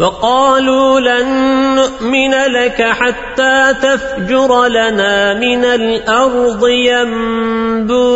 وقالوا لن نؤمن لك حتى تفجر لنا من الأرض ينبوعا